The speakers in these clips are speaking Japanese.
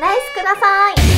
ナイスください。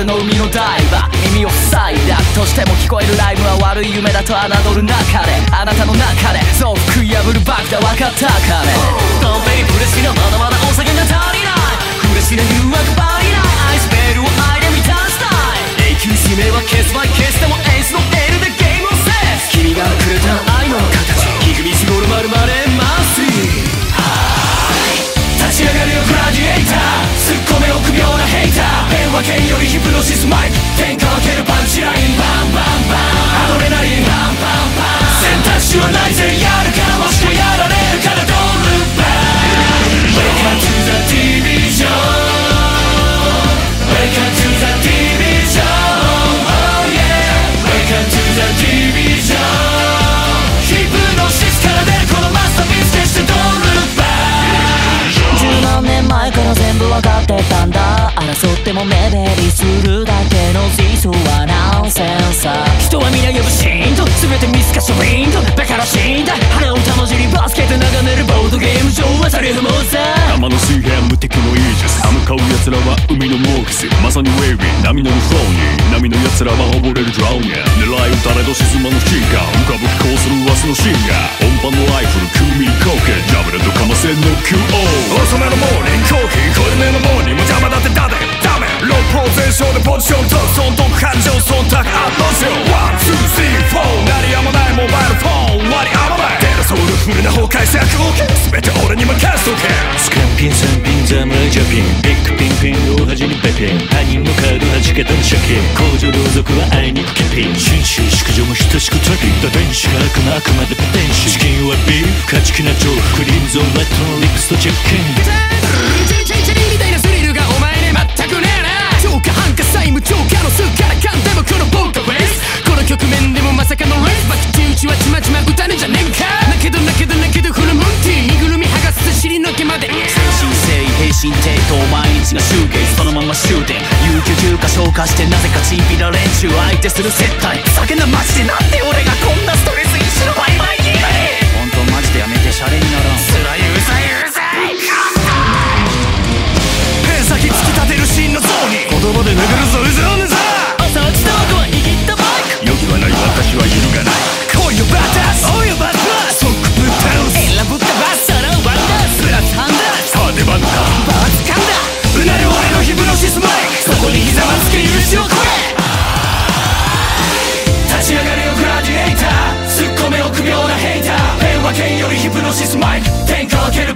俺の海のダイバー耳を塞いだとしても聞こえるライブは悪い夢だと侮るなかれあなたの中で。そう食い破るバカだ分かったかねドンペリ苦しなまだまだお酒が足りない。苦しな誘惑バリないアイスベールを愛で満たしたい。永久使命は消すバイ消してもエースの L でゲームを制す。君がくれた愛の形。ひぐみしごろまるまでマスイれをグラディエイターすっごめ臆病なヘイター電話剣よりヒプノシスマイク。天下分けるパンチラインバンバンバン。アドレナリンバンバンバン。選択肢はないぜ。やるからマシ誘っても目減りするだけの事象はナンセンサー人は皆呼ぶシーンと全て見透かしウィンドらんだ。花をたまじりバスケで眺めるボードゲーム上はセリフもさ。山の水平無敵のイージス。歯向かう奴らは海のモークス。まさにウェイビー波の向こうに。波の奴らは溺れるドラウンや。狙い撃たれど沈まぬシーカー浮かぶ飛行する明日のシンガー音波のライフル君に貢献ジャブレとかませの QO 遅めのモーニングコーヒー濃いめのモーニング邪魔だってダメダメ。ロープロ全でポジションと損得感情忖度。アップしよう1,2,3,4鳴りやまないモバイルフォン割り合わないデラソウルフルな崩壊作 OK 全て俺に任せとけスカンピン三品侍ジャピンビッグピンピン大恥にペピン他人のカード弾けたら借金工場両族はあいにくキピン紳士淑女も等しくトピ打天使が悪魔あくまでポテンシチキンはビーフ勝ち気なジョークリームゾーンラットのリップスとチェックインチリチリチリみたいなスリルがお前に全くねえな超過半過債務超過のすっからかんでもこのボーカレースの局面でもまさかのレースバキチ打ちはちまちま打たねじゃねえんか。だけどだけどだけどフルムンティー身ぐるみ剥がす尻の毛まで。精神性平身抵当毎日が集計そのまま終点。有給休暇消化してなぜかチンピラ連中相手する接待。酒なマジでなんで俺がこんなストレス一種のバイバイに。本当マジでやめてシャレにならん。つらいうざいうざい。ペン先突き立てる芯の像に。言葉で殴るぞうずをぬざは揺るがない来いよバタスおいよバタスソックぶっ倒す。選ぶったバスそれをワンダースプラスハンダースさあ出番だバーツカンだうなる俺のヒプノシスマイクそこにひざまつけ許しをこれ。立ち上がれよグラディエイター。突っ込め臆病なヘイター。ペンは剣よりヒプノシスマイク。天下分ける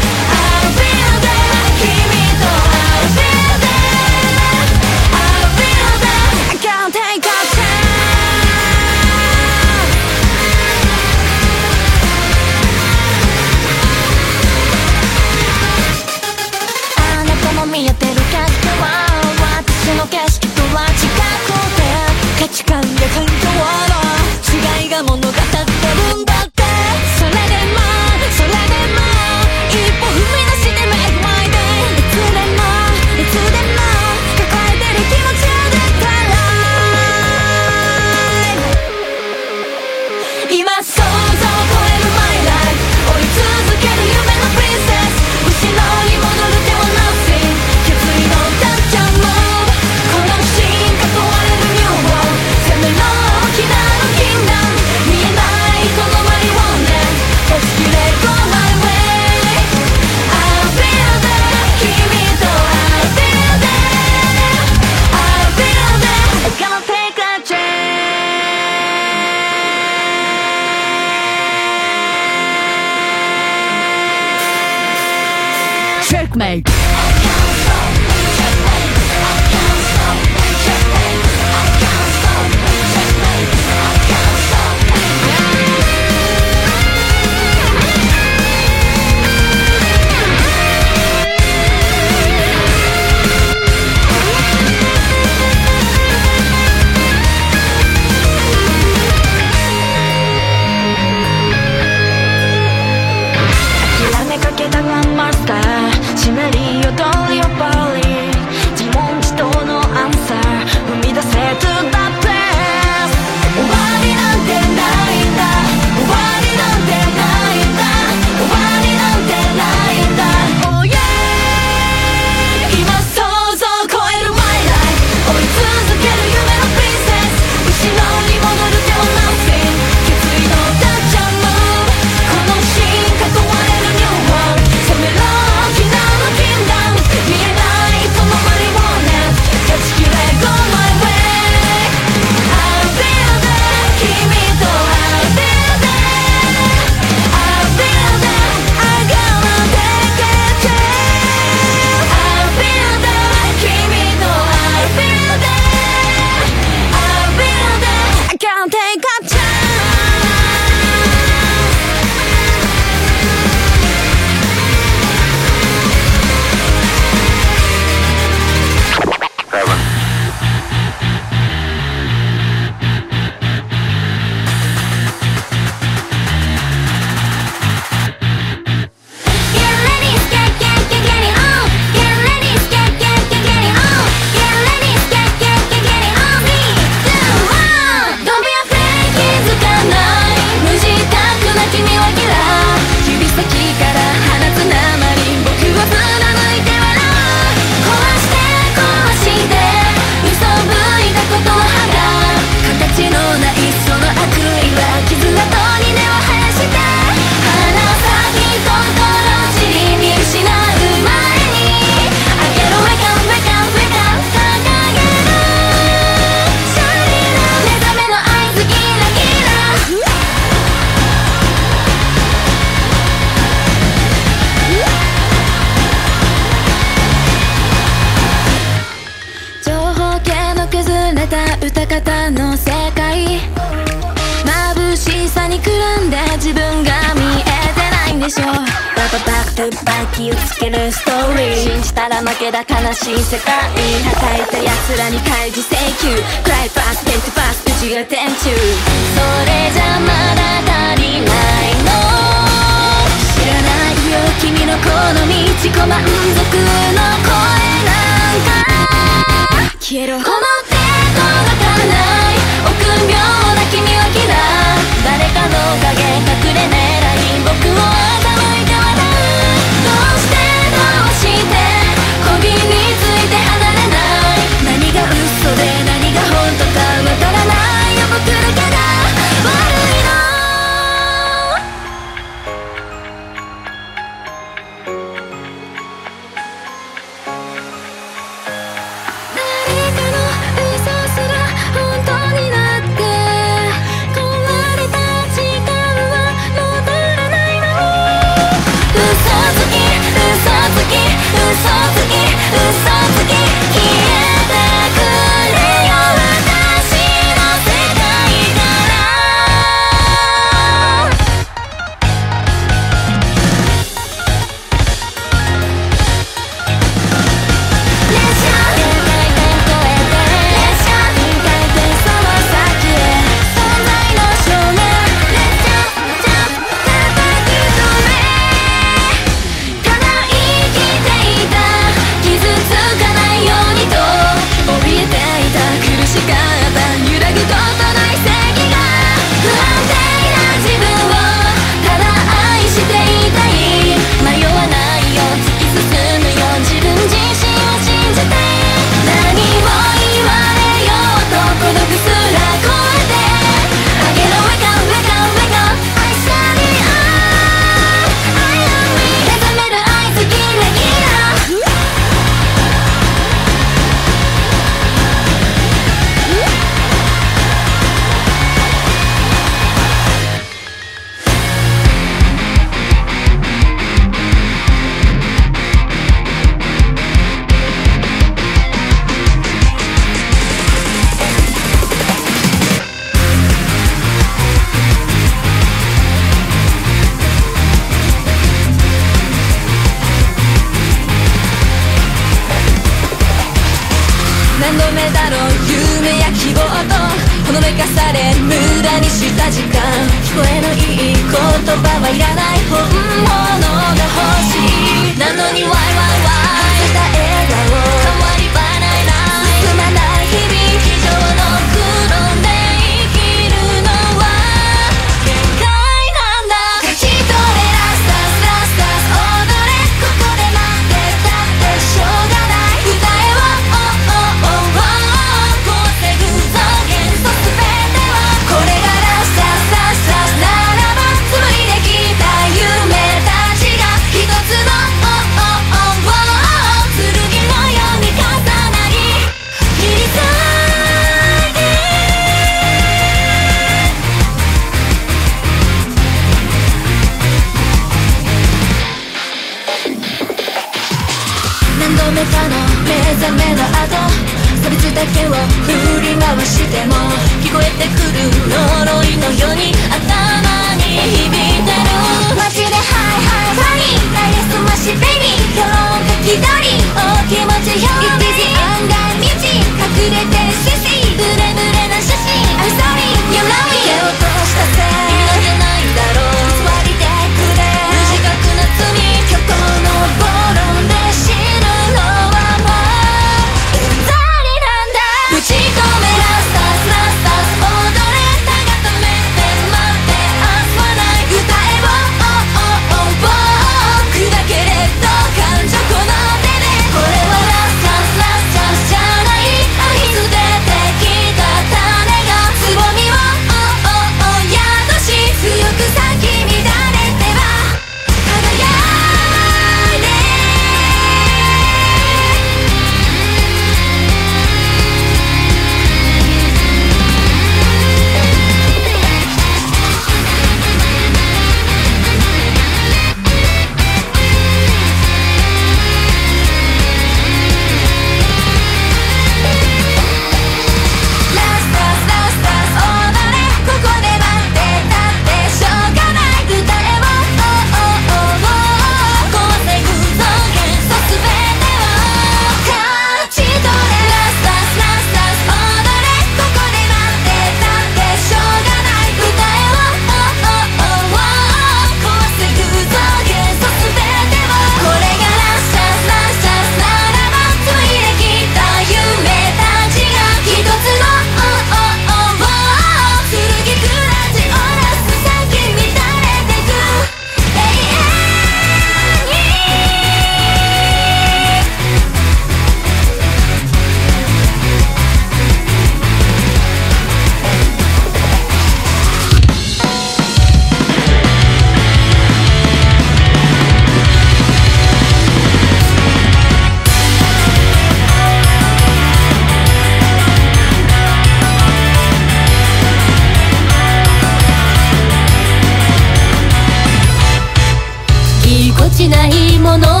ないもの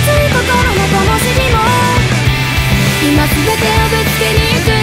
い心の灯火も今全てをぶつけに行く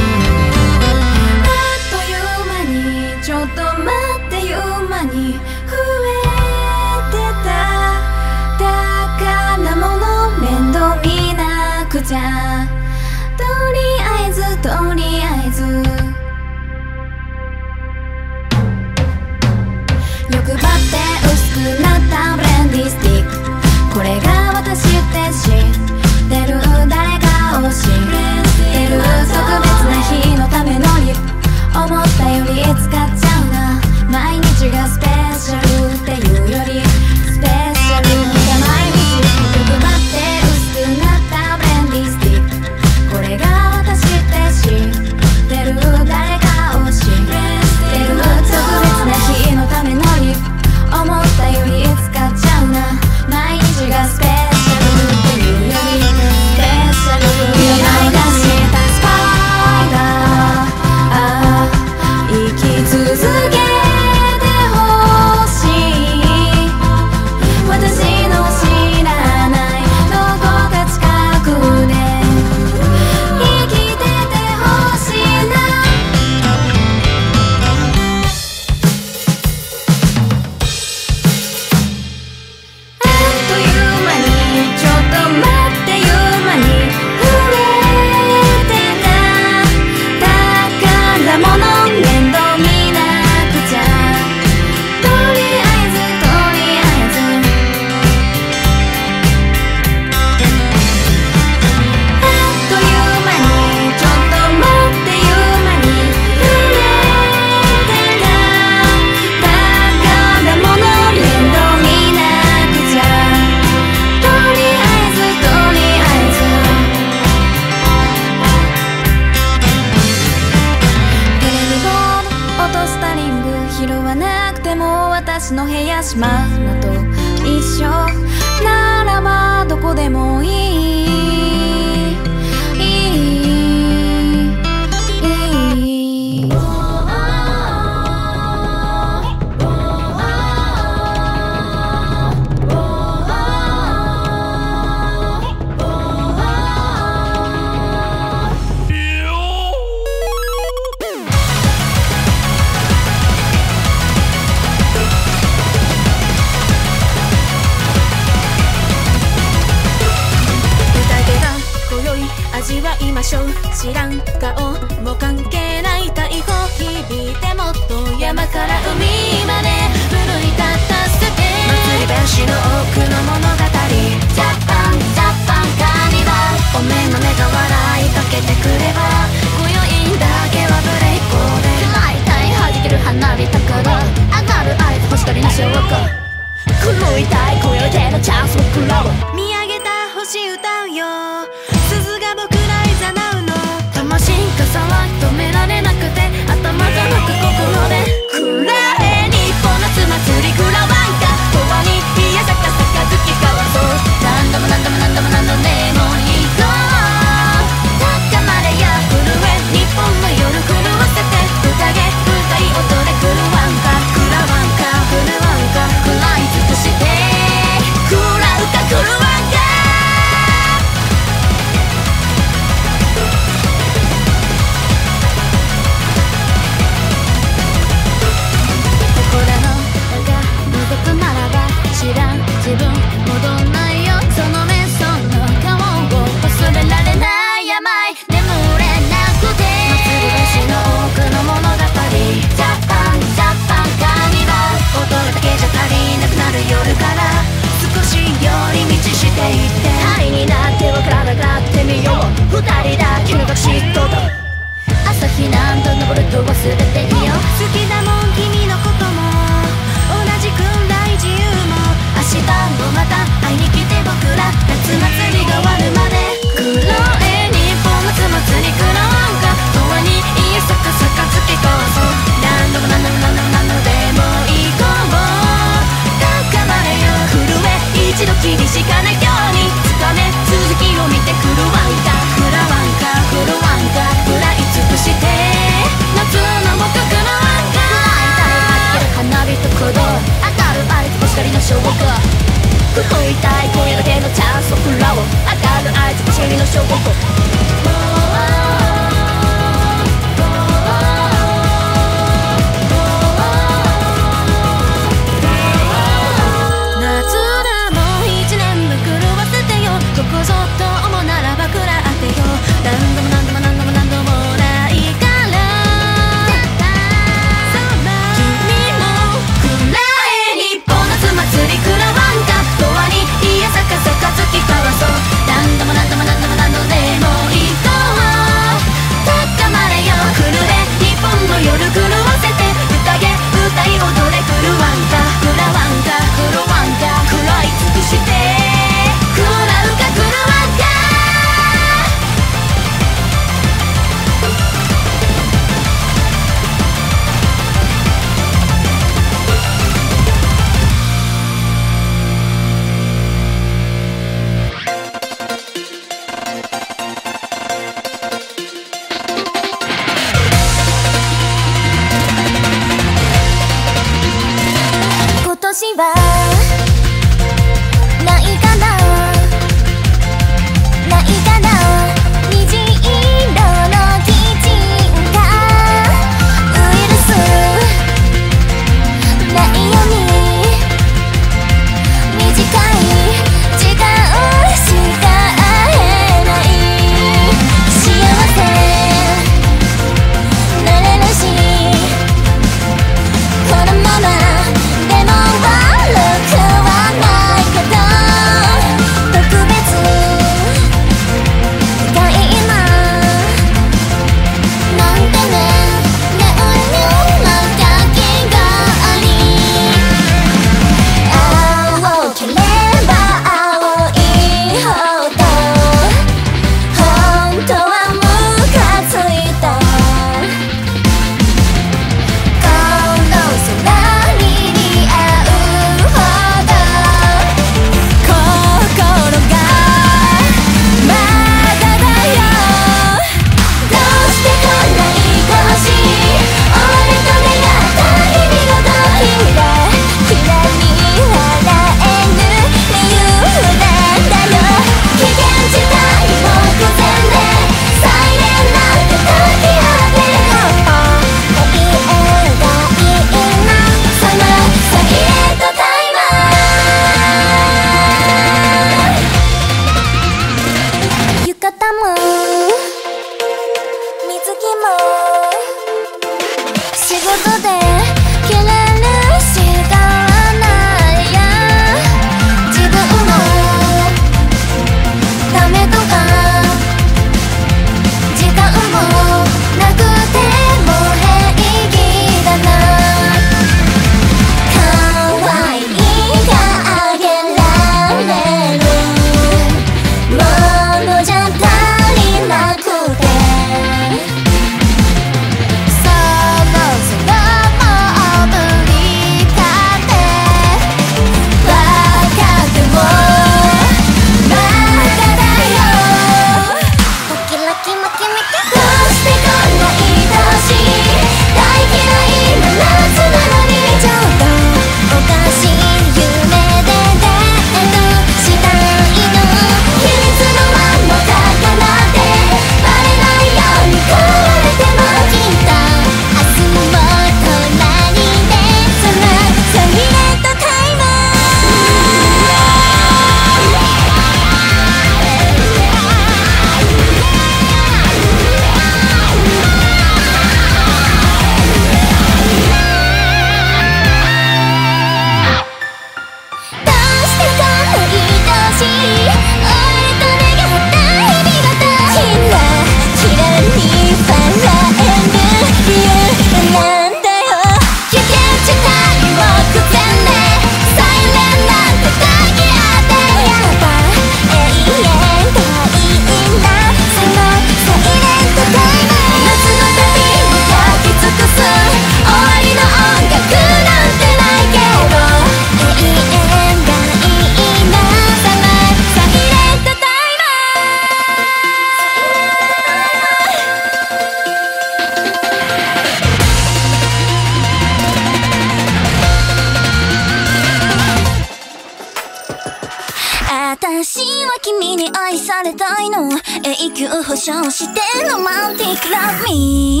君に愛されたいの。永久保証してロマンティックラブミ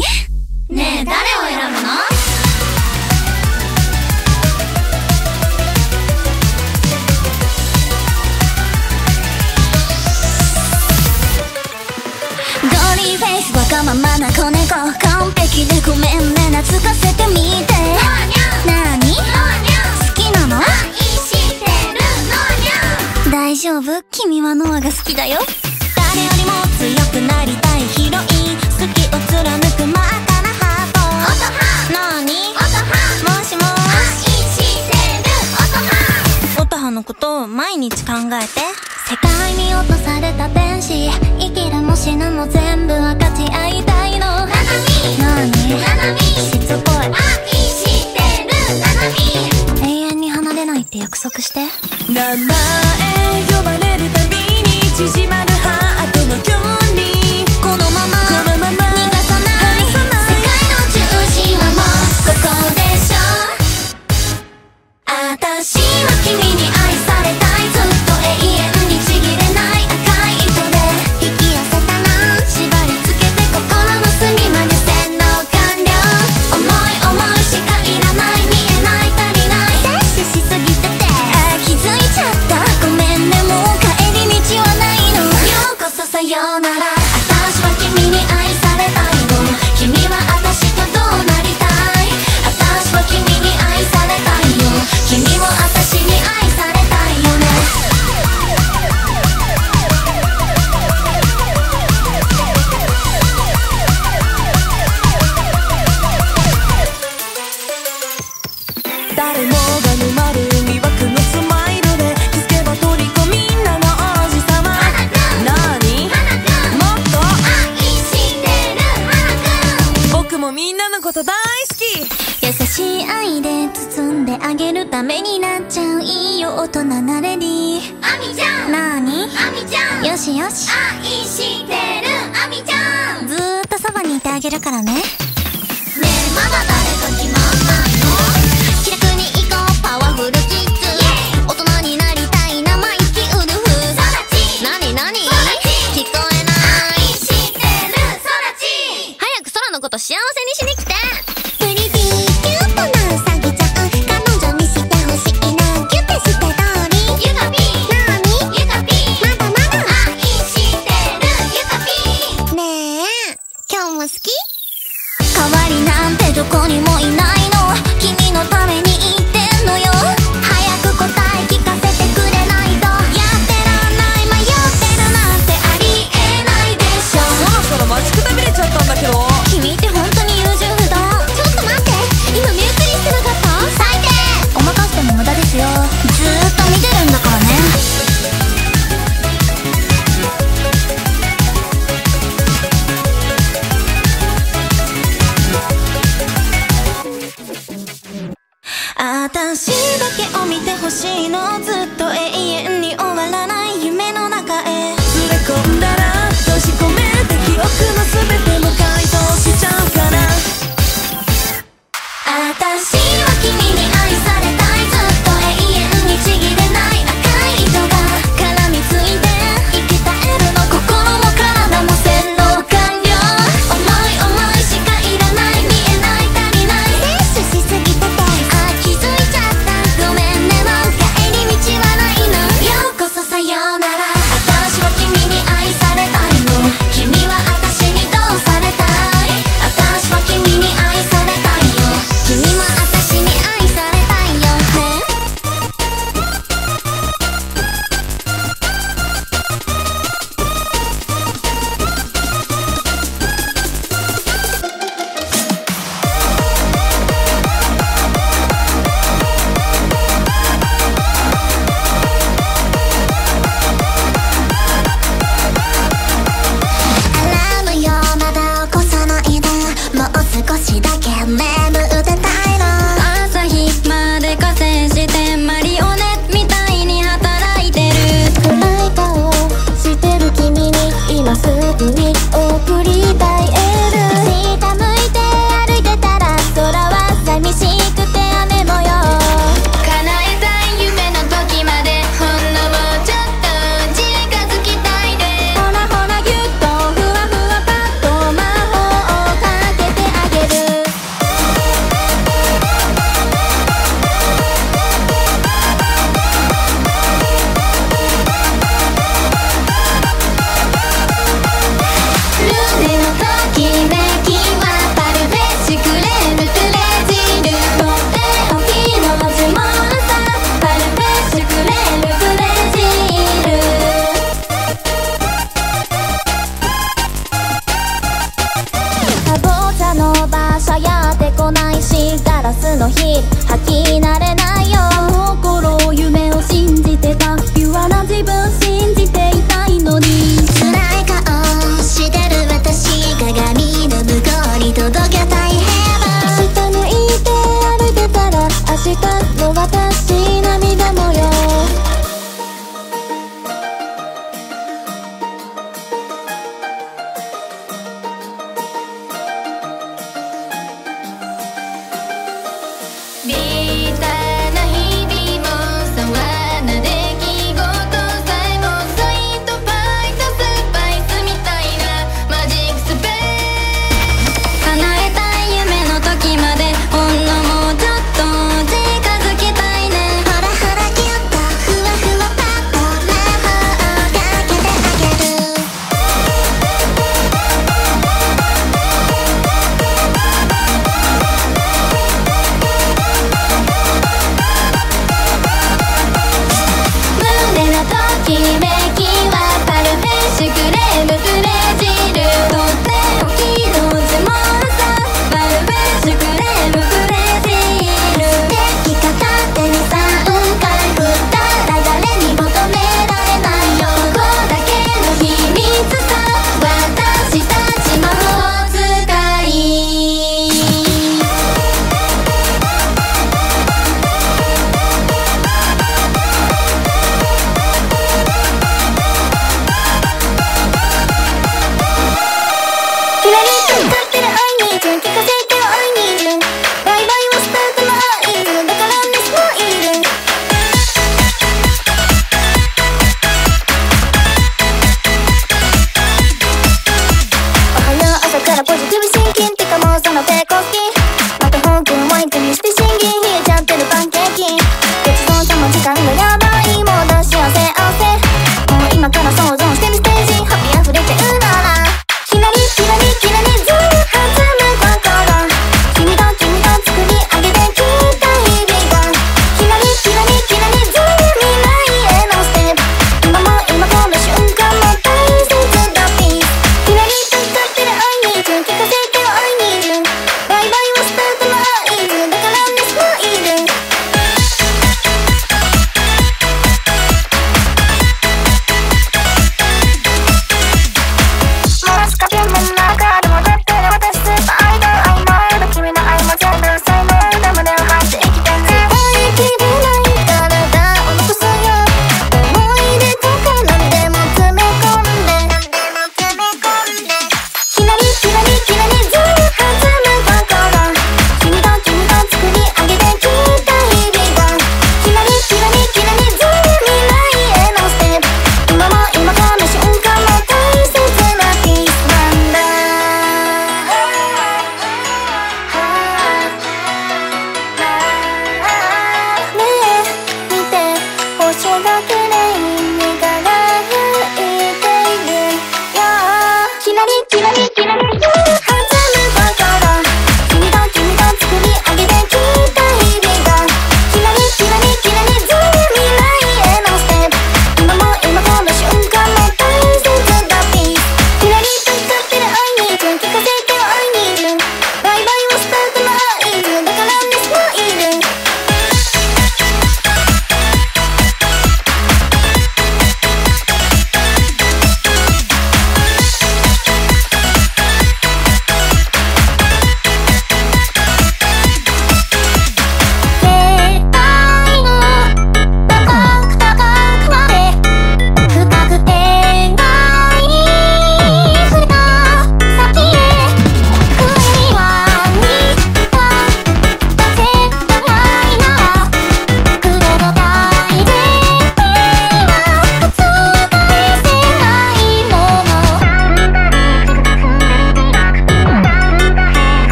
ー。ねえ誰を選ぶの？フェイスわがままな子猫。完璧でごめんね。懐かせてみて。なに丈夫？君はノアが好きだよ。誰よりも強くなりたいヒロイン。好きを貫く真っ赤なハート。オトハに音もしもしトハのことを毎日考えて。世界に落とされた天使。生きるも死ぬも全部分かち合いたいの。ナナミナナミしつこい。愛してる。ナナミ永遠に離れないって約束して。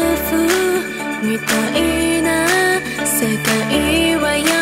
SF みたいな世界はや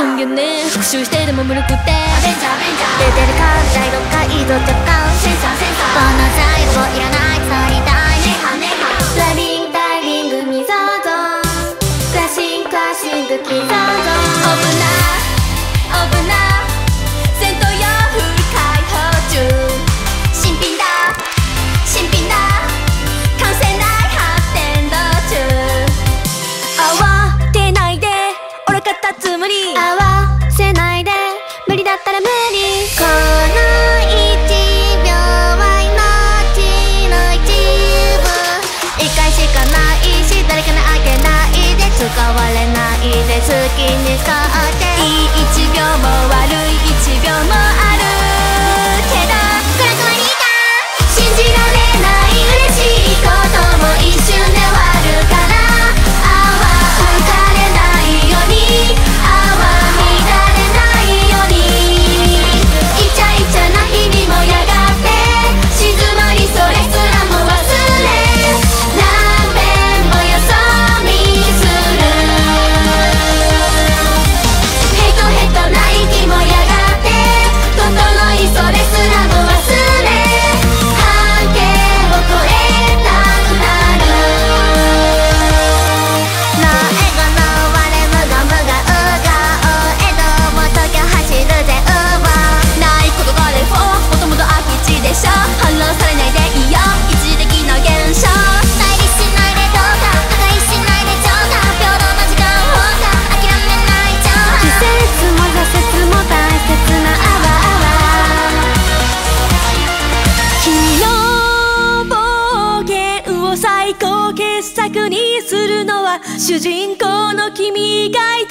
숨겼 네. 復讐してでも無力てアベンジャーアベンジャー出てるか第6回ド直感センサーセンサーバナザイをいらない腐りたいネハネハラビングダイビングミザードクラシンクラシングキザード主人公の君以外